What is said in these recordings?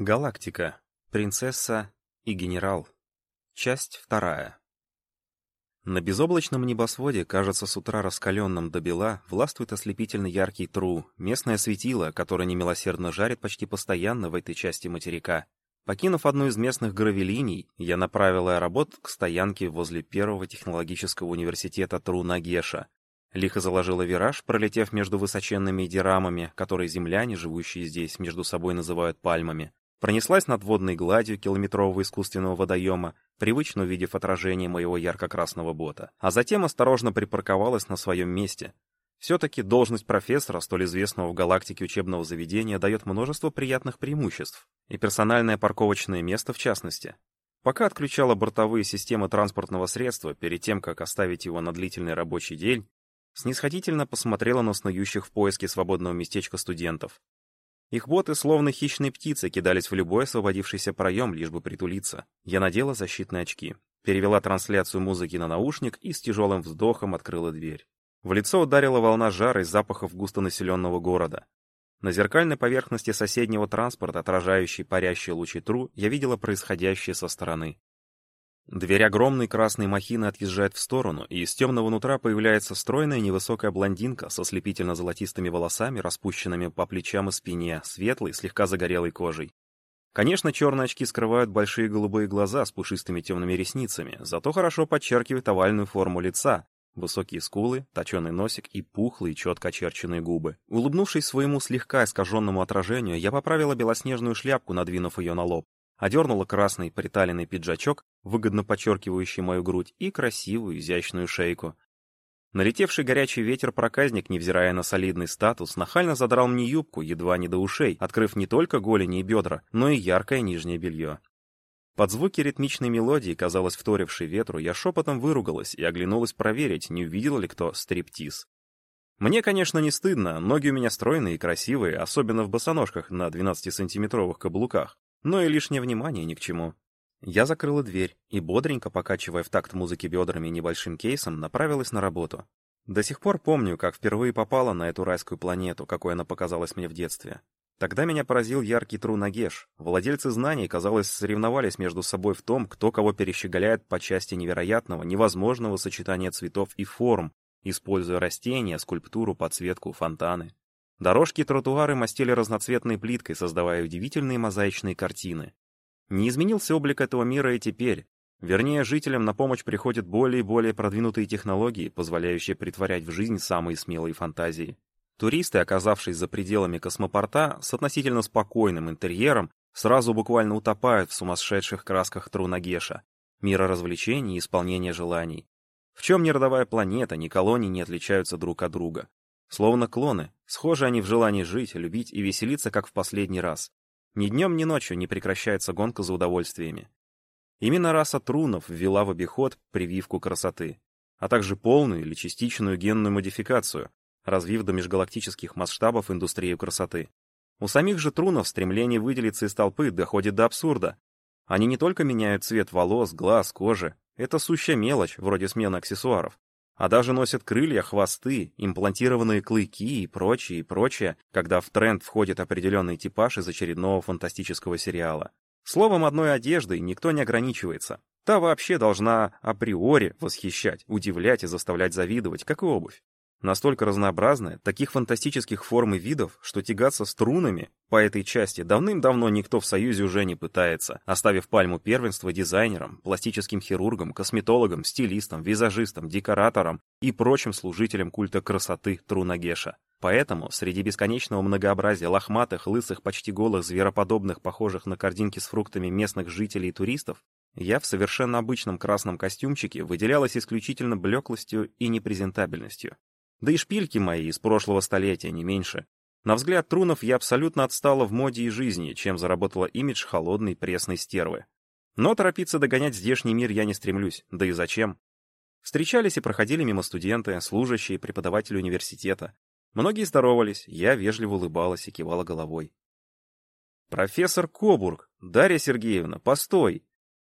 Галактика. Принцесса и генерал. Часть вторая. На безоблачном небосводе, кажется, с утра раскаленным до бела, властвует ослепительно яркий тру, местное светило, которое немилосердно жарит почти постоянно в этой части материка. Покинув одну из местных гравилиний, я направил аэробот к стоянке возле первого технологического университета Тру Нагеша. Лихо заложила вираж, пролетев между высоченными дирамами, которые земляне, живущие здесь, между собой называют пальмами пронеслась над водной гладью километрового искусственного водоема, привычно увидев отражение моего ярко-красного бота, а затем осторожно припарковалась на своем месте. Все-таки должность профессора, столь известного в галактике учебного заведения, дает множество приятных преимуществ, и персональное парковочное место в частности. Пока отключала бортовые системы транспортного средства, перед тем, как оставить его на длительный рабочий день, снисходительно посмотрела на снующих в поиске свободного местечка студентов. Их боты, словно хищные птицы, кидались в любой освободившийся проем, лишь бы притулиться. Я надела защитные очки, перевела трансляцию музыки на наушник и с тяжелым вздохом открыла дверь. В лицо ударила волна жара из запахов густонаселенного города. На зеркальной поверхности соседнего транспорта, отражающей парящие лучи тру, я видела происходящее со стороны. Дверь огромной красной махины отъезжает в сторону, и из темного нутра появляется стройная невысокая блондинка со слепительно-золотистыми волосами, распущенными по плечам и спине, светлой, слегка загорелой кожей. Конечно, черные очки скрывают большие голубые глаза с пушистыми темными ресницами, зато хорошо подчеркивают овальную форму лица, высокие скулы, точеный носик и пухлые, четко очерченные губы. Улыбнувшись своему слегка искаженному отражению, я поправила белоснежную шляпку, надвинув ее на лоб одернула красный приталенный пиджачок, выгодно подчеркивающий мою грудь, и красивую изящную шейку. Налетевший горячий ветер-проказник, невзирая на солидный статус, нахально задрал мне юбку, едва не до ушей, открыв не только голени и бедра, но и яркое нижнее белье. Под звуки ритмичной мелодии, казалось вторившей ветру, я шепотом выругалась и оглянулась проверить, не увидел ли кто стриптиз. Мне, конечно, не стыдно, ноги у меня стройные и красивые, особенно в босоножках на 12-сантиметровых каблуках. Но и лишнее внимание ни к чему. Я закрыла дверь и, бодренько покачивая в такт музыки бедрами и небольшим кейсом, направилась на работу. До сих пор помню, как впервые попала на эту райскую планету, какой она показалась мне в детстве. Тогда меня поразил яркий тру Нагеш. Владельцы знаний, казалось, соревновались между собой в том, кто кого перещеголяет по части невероятного, невозможного сочетания цветов и форм, используя растения, скульптуру, подсветку, фонтаны. Дорожки и тротуары мастили разноцветной плиткой, создавая удивительные мозаичные картины. Не изменился облик этого мира и теперь. Вернее, жителям на помощь приходят более и более продвинутые технологии, позволяющие притворять в жизнь самые смелые фантазии. Туристы, оказавшись за пределами космопорта, с относительно спокойным интерьером, сразу буквально утопают в сумасшедших красках Трунагеша, мира развлечений и исполнения желаний. В чем ни родовая планета, ни колонии не отличаются друг от друга. Словно клоны, схожи они в желании жить, любить и веселиться, как в последний раз. Ни днем, ни ночью не прекращается гонка за удовольствиями. Именно раса трунов ввела в обиход прививку красоты, а также полную или частичную генную модификацию, развив до межгалактических масштабов индустрию красоты. У самих же трунов стремление выделиться из толпы доходит до абсурда. Они не только меняют цвет волос, глаз, кожи, это сущая мелочь, вроде смены аксессуаров, а даже носят крылья, хвосты, имплантированные клыки и прочее, и прочее, когда в тренд входит определенный типаж из очередного фантастического сериала. Словом, одной одеждой никто не ограничивается. Та вообще должна априори восхищать, удивлять и заставлять завидовать, как и обувь настолько разнообразная, таких фантастических форм и видов, что тягаться струнами по этой части давным-давно никто в Союзе уже не пытается, оставив пальму первенства дизайнерам, пластическим хирургам, косметологам, стилистам, визажистам, декораторам и прочим служителям культа красоты Трунагеша. Поэтому среди бесконечного многообразия лохматых, лысых, почти голых, звероподобных, похожих на картинки с фруктами местных жителей и туристов, я в совершенно обычном красном костюмчике выделялась исключительно блеклостью и непрезентабельностью. Да и шпильки мои из прошлого столетия, не меньше. На взгляд Трунов я абсолютно отстала в моде и жизни, чем заработала имидж холодной пресной стервы. Но торопиться догонять здешний мир я не стремлюсь, да и зачем? Встречались и проходили мимо студенты, служащие, преподаватели университета. Многие здоровались, я вежливо улыбалась и кивала головой. «Профессор Кобург! Дарья Сергеевна, постой!»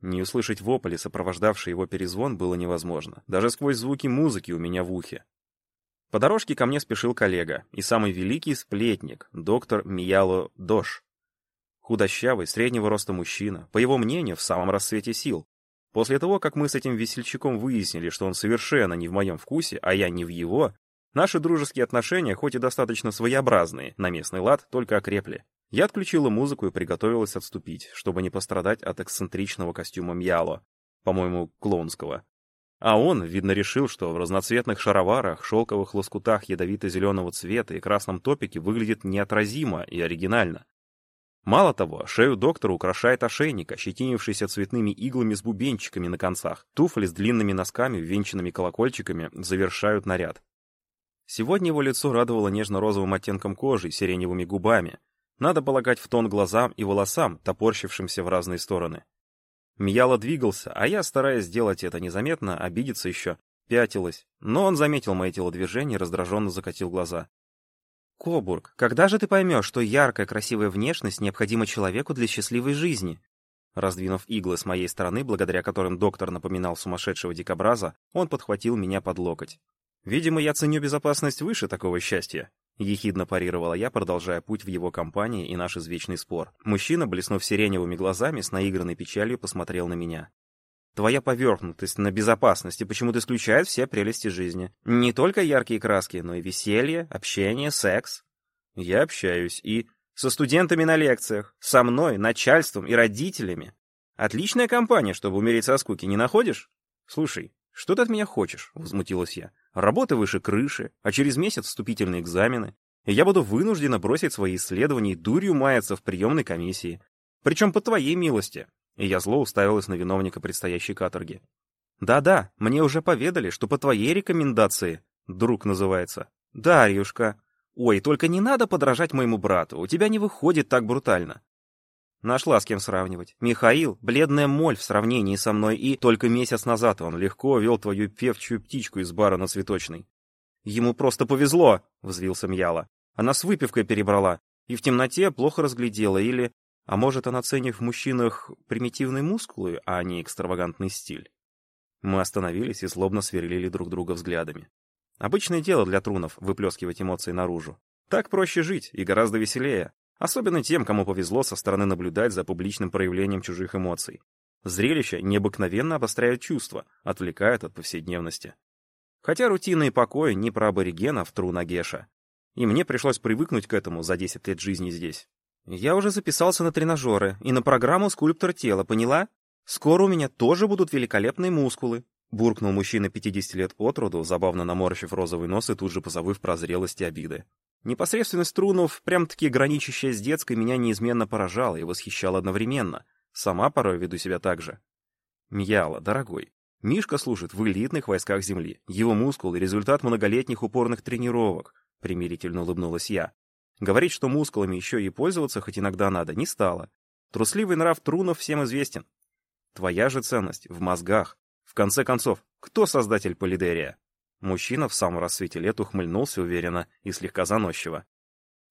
Не услышать вопли, сопровождавший его перезвон, было невозможно, даже сквозь звуки музыки у меня в ухе. По дорожке ко мне спешил коллега и самый великий сплетник, доктор Мияло Дош. Худощавый, среднего роста мужчина, по его мнению, в самом расцвете сил. После того, как мы с этим весельчаком выяснили, что он совершенно не в моем вкусе, а я не в его, наши дружеские отношения, хоть и достаточно своеобразные, на местный лад, только окрепли. Я отключила музыку и приготовилась отступить, чтобы не пострадать от эксцентричного костюма Мьяло, по-моему, клоунского. А он, видно, решил, что в разноцветных шароварах, шелковых лоскутах ядовито-зеленого цвета и красном топике выглядит неотразимо и оригинально. Мало того, шею доктора украшает ошейник, ощетинившийся цветными иглами с бубенчиками на концах. Туфли с длинными носками, венчанными колокольчиками, завершают наряд. Сегодня его лицо радовало нежно-розовым оттенком кожи и сиреневыми губами. Надо полагать в тон глазам и волосам, топорщившимся в разные стороны. Мьяло двигался, а я, стараясь сделать это незаметно, обидеться еще, пятилась. Но он заметил мои телодвижения и раздраженно закатил глаза. «Кобург, когда же ты поймешь, что яркая красивая внешность необходима человеку для счастливой жизни?» Раздвинув иглы с моей стороны, благодаря которым доктор напоминал сумасшедшего дикобраза, он подхватил меня под локоть. «Видимо, я ценю безопасность выше такого счастья», — ехидно парировала я, продолжая путь в его компании и наш извечный спор. Мужчина, блеснув сиреневыми глазами, с наигранной печалью посмотрел на меня. Твоя поверхнутость на безопасности почему-то исключает все прелести жизни. Не только яркие краски, но и веселье, общение, секс. Я общаюсь и со студентами на лекциях, со мной, начальством и родителями. Отличная компания, чтобы умереть со скуки, не находишь? Слушай, что ты от меня хочешь? Возмутилась я. Работа выше крыши, а через месяц вступительные экзамены. И я буду вынуждена бросить свои исследования и дурью маяться в приемной комиссии. Причем по твоей милости. И я зло уставилась на виновника предстоящей каторги. «Да-да, мне уже поведали, что по твоей рекомендации, друг называется. Дарьюшка. Ой, только не надо подражать моему брату, у тебя не выходит так брутально». Нашла с кем сравнивать. Михаил — бледная моль в сравнении со мной, и только месяц назад он легко вел твою певчую птичку из бара на Цветочной. «Ему просто повезло», — взвился Мьяла. Она с выпивкой перебрала, и в темноте плохо разглядела, или а может, она ценит в мужчинах примитивные мускулы, а не экстравагантный стиль? Мы остановились и злобно сверлили друг друга взглядами. Обычное дело для трунов — выплескивать эмоции наружу. Так проще жить и гораздо веселее. Особенно тем, кому повезло со стороны наблюдать за публичным проявлением чужих эмоций. Зрелище необыкновенно обостряют чувства, отвлекают от повседневности. Хотя рутина и покой не про аборигенов Труна Геша. И мне пришлось привыкнуть к этому за 10 лет жизни здесь. Я уже записался на тренажеры и на программу «Скульптор тела», поняла? Скоро у меня тоже будут великолепные мускулы. Буркнул мужчина 50 лет от роду, забавно наморщив розовый нос и тут же позабыв про зрелость и обиды. Непосредственность струнов, прям-таки граничащая с детской, меня неизменно поражала и восхищала одновременно. Сама порой веду себя так же. Мьяла, дорогой. Мишка служит в элитных войсках Земли. Его мускулы — результат многолетних упорных тренировок. Примирительно улыбнулась я. Говорить, что мускулами еще и пользоваться хоть иногда надо, не стало. Трусливый нрав Трунов всем известен. Твоя же ценность в мозгах. В конце концов, кто создатель Полидерия? Мужчина в самом рассвете лет ухмыльнулся уверенно и слегка заносчиво.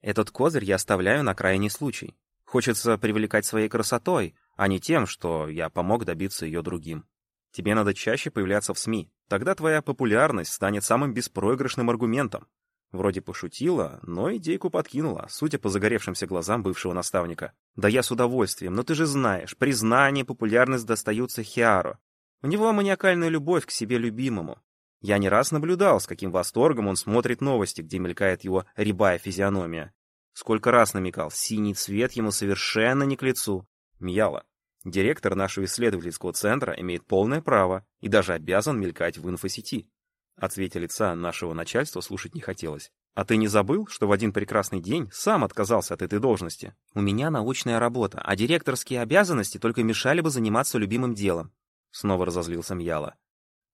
Этот козырь я оставляю на крайний случай. Хочется привлекать своей красотой, а не тем, что я помог добиться ее другим. Тебе надо чаще появляться в СМИ. Тогда твоя популярность станет самым беспроигрышным аргументом. Вроде пошутила, но идейку подкинула, судя по загоревшимся глазам бывшего наставника. «Да я с удовольствием, но ты же знаешь, признание и популярность достаются Хиаро. У него маниакальная любовь к себе любимому. Я не раз наблюдал, с каким восторгом он смотрит новости, где мелькает его рябая физиономия. Сколько раз намекал, синий цвет ему совершенно не к лицу. Мьяла. Директор нашего исследовательского центра имеет полное право и даже обязан мелькать в инфосети. О цвете лица нашего начальства слушать не хотелось. А ты не забыл, что в один прекрасный день сам отказался от этой должности? У меня научная работа, а директорские обязанности только мешали бы заниматься любимым делом. Снова разозлился Мьяла.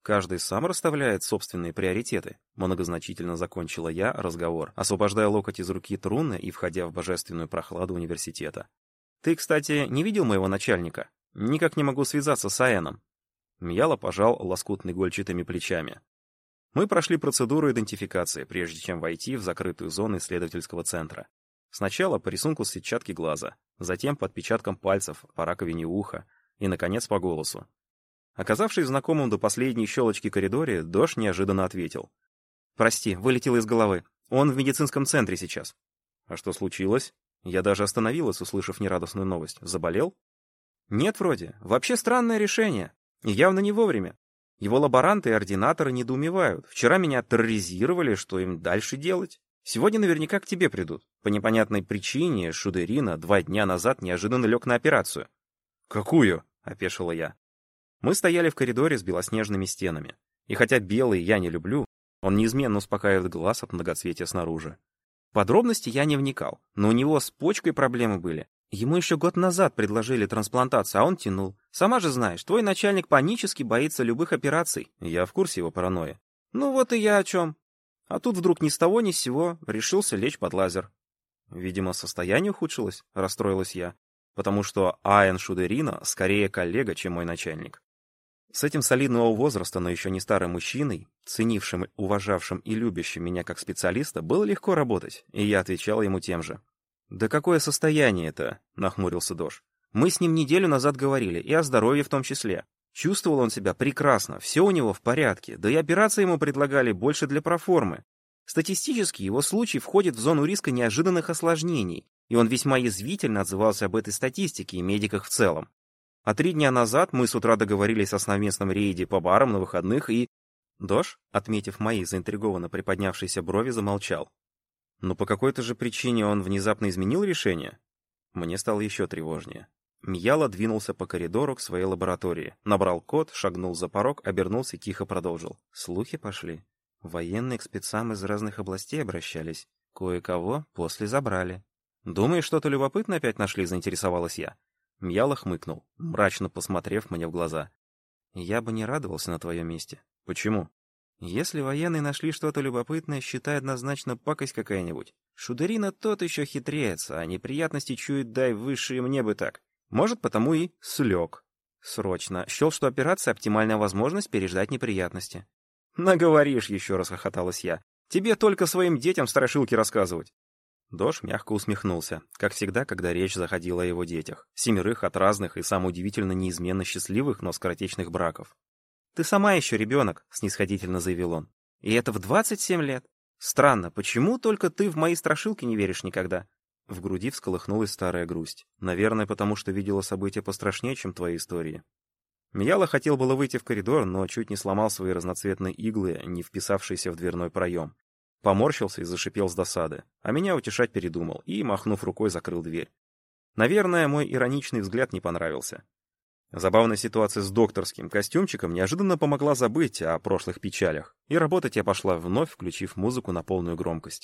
Каждый сам расставляет собственные приоритеты. Многозначительно закончила я разговор, освобождая локоть из руки Труны и входя в божественную прохладу университета. Ты, кстати, не видел моего начальника? Никак не могу связаться с Аэном. Мьяла пожал лоскутный гольчатыми плечами. Мы прошли процедуру идентификации, прежде чем войти в закрытую зону исследовательского центра. Сначала по рисунку сетчатки глаза, затем по отпечаткам пальцев, по раковине уха и, наконец, по голосу. Оказавшись знакомым до последней щелочки коридоре, Дош неожиданно ответил. «Прости, вылетело из головы. Он в медицинском центре сейчас». «А что случилось?» Я даже остановилась, услышав нерадостную новость. Заболел? Нет, вроде. Вообще странное решение. И явно не вовремя. Его лаборанты и ординаторы недоумевают. Вчера меня терроризировали, что им дальше делать. Сегодня наверняка к тебе придут. По непонятной причине Шудерина два дня назад неожиданно лег на операцию. «Какую?» — опешила я. Мы стояли в коридоре с белоснежными стенами. И хотя белый я не люблю, он неизменно успокаивает глаз от многоцветия снаружи. Подробности я не вникал, но у него с почкой проблемы были. Ему еще год назад предложили трансплантацию, а он тянул. Сама же знаешь, твой начальник панически боится любых операций. Я в курсе его паранойи. Ну вот и я о чем. А тут вдруг ни с того ни с сего решился лечь под лазер. Видимо, состояние ухудшилось, расстроилась я, потому что Айн Шудерина скорее коллега, чем мой начальник. С этим солидного возраста, но еще не старым мужчиной, ценившим, уважавшим и любящим меня как специалиста, было легко работать, и я отвечал ему тем же. «Да какое состояние это?» — нахмурился Дош. «Мы с ним неделю назад говорили, и о здоровье в том числе. Чувствовал он себя прекрасно, все у него в порядке, да и операции ему предлагали больше для проформы. Статистически его случай входит в зону риска неожиданных осложнений, и он весьма язвительно отзывался об этой статистике и медиках в целом. А три дня назад мы с утра договорились о совместном рейде по барам на выходных, и... Дош, отметив мои заинтригованно приподнявшиеся брови, замолчал. Но по какой-то же причине он внезапно изменил решение? Мне стало еще тревожнее. Мьяла двинулся по коридору к своей лаборатории. Набрал код, шагнул за порог, обернулся и тихо продолжил. Слухи пошли. Военные к спецам из разных областей обращались. Кое-кого после забрали. «Думаешь, что-то любопытное опять нашли?» — заинтересовалась я. Мьяла хмыкнул, мрачно посмотрев мне в глаза. «Я бы не радовался на твоем месте». «Почему?» «Если военные нашли что-то любопытное, считай однозначно пакость какая-нибудь. Шудерина тот еще хитрец, а неприятности чует дай высшие мне бы так. Может, потому и слег. Срочно. Счел, что операция — оптимальная возможность переждать неприятности. «Наговоришь еще», — расхохоталась я. «Тебе только своим детям страшилки рассказывать». Дош мягко усмехнулся, как всегда, когда речь заходила о его детях. Семерых от разных и, самое удивительно, неизменно счастливых, но скоротечных браков. «Ты сама еще ребенок», — снисходительно заявил он. «И это в 27 лет. Странно, почему только ты в мои страшилки не веришь никогда? В груди всколыхнулась старая грусть. Наверное, потому что видела события пострашнее, чем твои истории. Мияла хотел было выйти в коридор, но чуть не сломал свои разноцветные иглы, не вписавшиеся в дверной проем. Поморщился и зашипел с досады, а меня утешать передумал и, махнув рукой, закрыл дверь. Наверное, мой ироничный взгляд не понравился. Забавная ситуация с докторским костюмчиком неожиданно помогла забыть о прошлых печалях, и работать я пошла вновь, включив музыку на полную громкость.